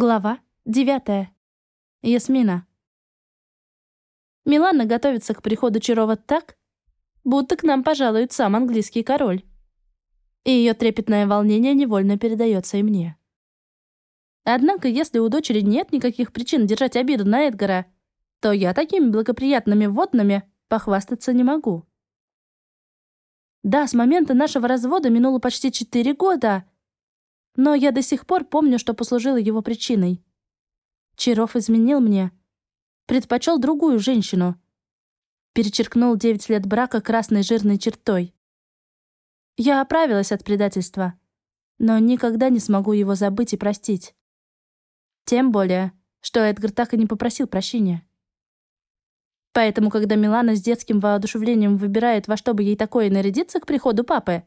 Глава девятая. Ясмина. Милана готовится к приходу Чарова так, будто к нам пожалует сам английский король. И ее трепетное волнение невольно передается и мне. Однако, если у дочери нет никаких причин держать обиду на Эдгара, то я такими благоприятными водными похвастаться не могу. Да, с момента нашего развода минуло почти четыре года — но я до сих пор помню, что послужило его причиной. Чаров изменил мне. Предпочел другую женщину. Перечеркнул девять лет брака красной жирной чертой. Я оправилась от предательства, но никогда не смогу его забыть и простить. Тем более, что Эдгар так и не попросил прощения. Поэтому, когда Милана с детским воодушевлением выбирает, во что бы ей такое нарядиться к приходу папы,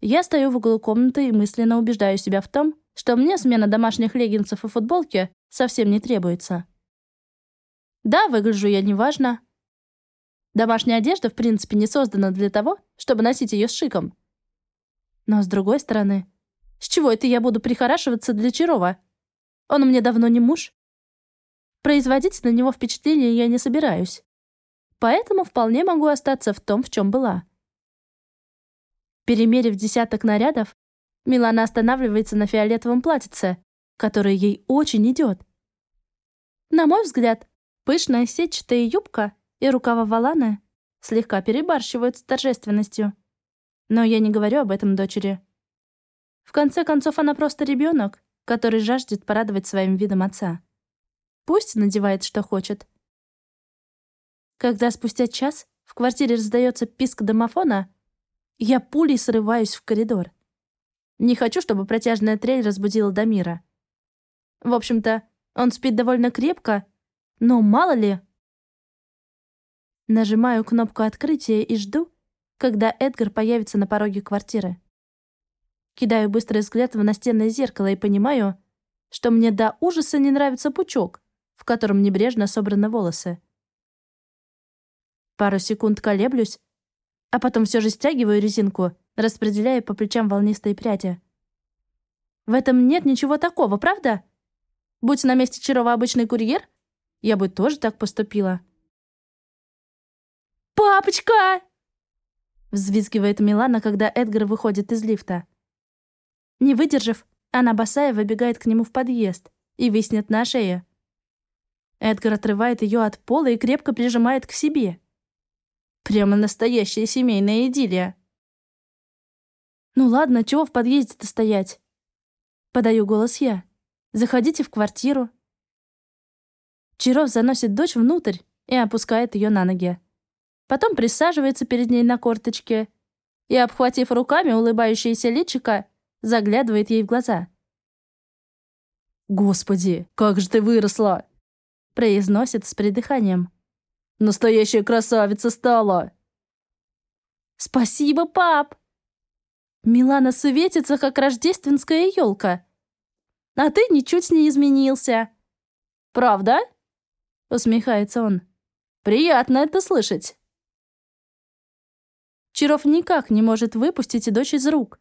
я стою в углу комнаты и мысленно убеждаю себя в том, что мне смена домашних леггинсов и футболки совсем не требуется. Да, выгляжу я неважно. Домашняя одежда, в принципе, не создана для того, чтобы носить ее с шиком. Но, с другой стороны, с чего это я буду прихорашиваться для Чарова? Он мне давно не муж. Производить на него впечатление я не собираюсь. Поэтому вполне могу остаться в том, в чем была. Перемерив десяток нарядов, Милана останавливается на фиолетовом платьице, которое ей очень идет. На мой взгляд, пышная сетчатая юбка и рукава валаны слегка перебарщивают с торжественностью. Но я не говорю об этом дочери. В конце концов, она просто ребенок, который жаждет порадовать своим видом отца. Пусть надевает, что хочет. Когда спустя час в квартире раздается писк домофона, я пулей срываюсь в коридор. Не хочу, чтобы протяжная трель разбудила Дамира. В общем-то, он спит довольно крепко, но мало ли... Нажимаю кнопку открытия и жду, когда Эдгар появится на пороге квартиры. Кидаю быстрый взгляд в настенное зеркало и понимаю, что мне до ужаса не нравится пучок, в котором небрежно собраны волосы. Пару секунд колеблюсь, а потом все же стягиваю резинку, распределяя по плечам волнистые пряди. В этом нет ничего такого, правда? Будь на месте Чарова обычный курьер, я бы тоже так поступила. «Папочка!» Взвизгивает Милана, когда Эдгар выходит из лифта. Не выдержав, она босая выбегает к нему в подъезд и виснет на шее. Эдгар отрывает ее от пола и крепко прижимает к себе. Прямо настоящая семейная идиллия. «Ну ладно, чего в подъезде-то стоять?» Подаю голос я. «Заходите в квартиру». Чиров заносит дочь внутрь и опускает ее на ноги. Потом присаживается перед ней на корточке и, обхватив руками улыбающееся личико, заглядывает ей в глаза. «Господи, как же ты выросла!» произносит с придыханием. Настоящая красавица стала!» «Спасибо, пап!» Милана светится, как рождественская елка. «А ты ничуть не изменился!» «Правда?» — усмехается он. «Приятно это слышать!» Чаров никак не может выпустить дочь из рук.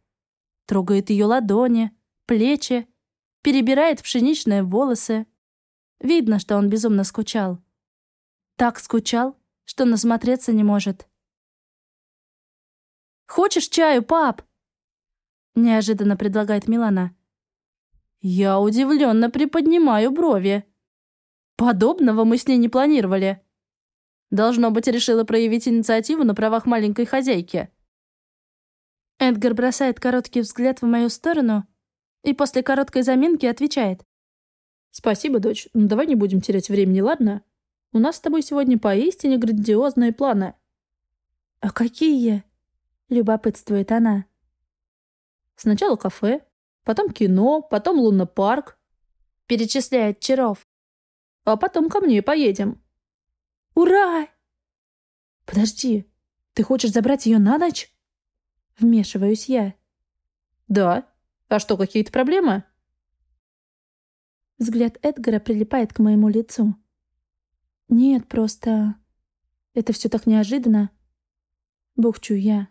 Трогает ее ладони, плечи, перебирает пшеничные волосы. Видно, что он безумно скучал. Так скучал, что насмотреться не может. «Хочешь чаю, пап?» Неожиданно предлагает Милана. Я удивленно приподнимаю брови. Подобного мы с ней не планировали. Должно быть, решила проявить инициативу на правах маленькой хозяйки. Эдгар бросает короткий взгляд в мою сторону и после короткой заминки отвечает. «Спасибо, дочь, но давай не будем терять времени, ладно? У нас с тобой сегодня поистине грандиозные планы». «А какие?» — любопытствует она. «Сначала кафе, потом кино, потом лунопарк», — перечисляет Чаров. «А потом ко мне поедем». «Ура!» «Подожди, ты хочешь забрать ее на ночь?» Вмешиваюсь я. «Да. А что, какие-то проблемы?» Взгляд Эдгара прилипает к моему лицу. «Нет, просто... Это все так неожиданно. Бухчу я».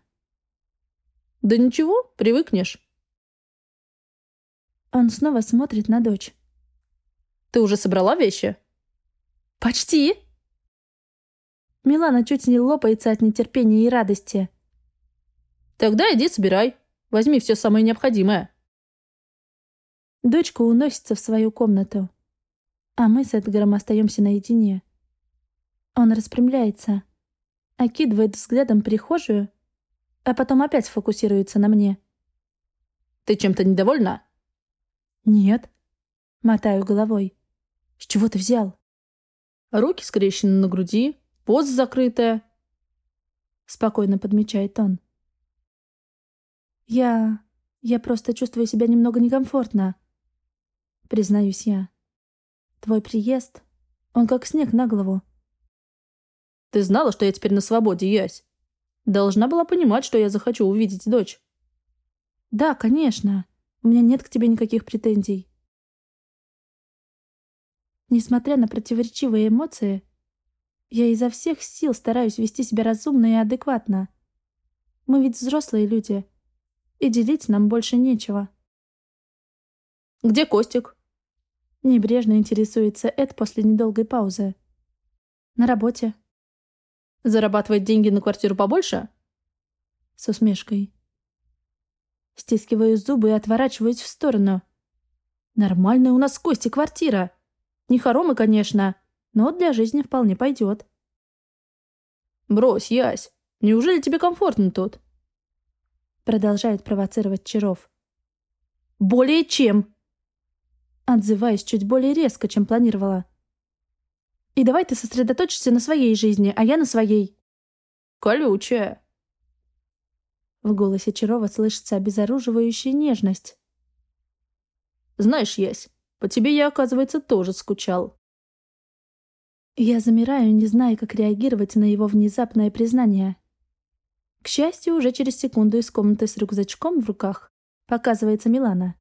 «Да ничего, привыкнешь». Он снова смотрит на дочь. Ты уже собрала вещи?» «Почти!» Милана чуть не лопается от нетерпения и радости. «Тогда иди собирай. Возьми все самое необходимое». Дочка уносится в свою комнату, а мы с Эдгаром остаемся наедине. Он распрямляется, окидывает взглядом прихожую, а потом опять фокусируется на мне. «Ты чем-то недовольна?» «Нет», — мотаю головой. «С чего ты взял?» Руки скрещены на груди, поза закрытая. Спокойно подмечает он. Я... я просто чувствую себя немного некомфортно. Признаюсь я. Твой приезд, он как снег на голову. Ты знала, что я теперь на свободе, Ясь? Должна была понимать, что я захочу увидеть дочь. Да, конечно. У меня нет к тебе никаких претензий. Несмотря на противоречивые эмоции, я изо всех сил стараюсь вести себя разумно и адекватно. Мы ведь взрослые люди, и делить нам больше нечего. «Где Костик?» Небрежно интересуется Эд после недолгой паузы. «На работе». «Зарабатывает деньги на квартиру побольше?» С усмешкой. Стискиваю зубы и отворачиваюсь в сторону. «Нормальная у нас с Костей квартира. Не хоромы, конечно, но для жизни вполне пойдет». «Брось, Ясь, неужели тебе комфортно тут?» Продолжает провоцировать Чаров. «Более чем!» Отзываюсь чуть более резко, чем планировала. «И давай ты сосредоточишься на своей жизни, а я на своей». «Колючая!» В голосе Чарова слышится обезоруживающая нежность. «Знаешь, Ясь, по тебе я, оказывается, тоже скучал». Я замираю, не зная, как реагировать на его внезапное признание. К счастью, уже через секунду из комнаты с рюкзачком в руках показывается Милана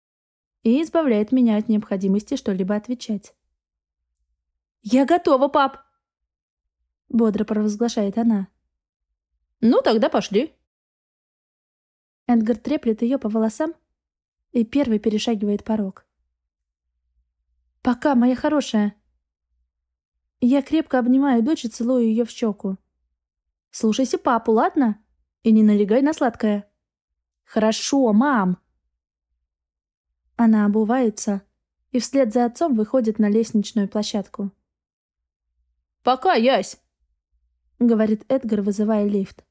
и избавляет меня от необходимости что-либо отвечать. «Я готова, пап!» Бодро провозглашает она. «Ну, тогда пошли!» Эдгар треплет ее по волосам и первый перешагивает порог. «Пока, моя хорошая!» Я крепко обнимаю дочь и целую ее в щеку. «Слушайся папу, ладно? И не налегай на сладкое». «Хорошо, мам!» Она обувается и вслед за отцом выходит на лестничную площадку. «Пока, Ясь!» — говорит Эдгар, вызывая лифт.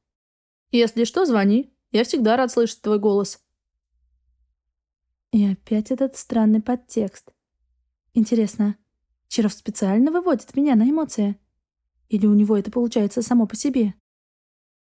«Если что, звони. Я всегда рад слышать твой голос». И опять этот странный подтекст. Интересно, Чаров специально выводит меня на эмоции? Или у него это получается само по себе?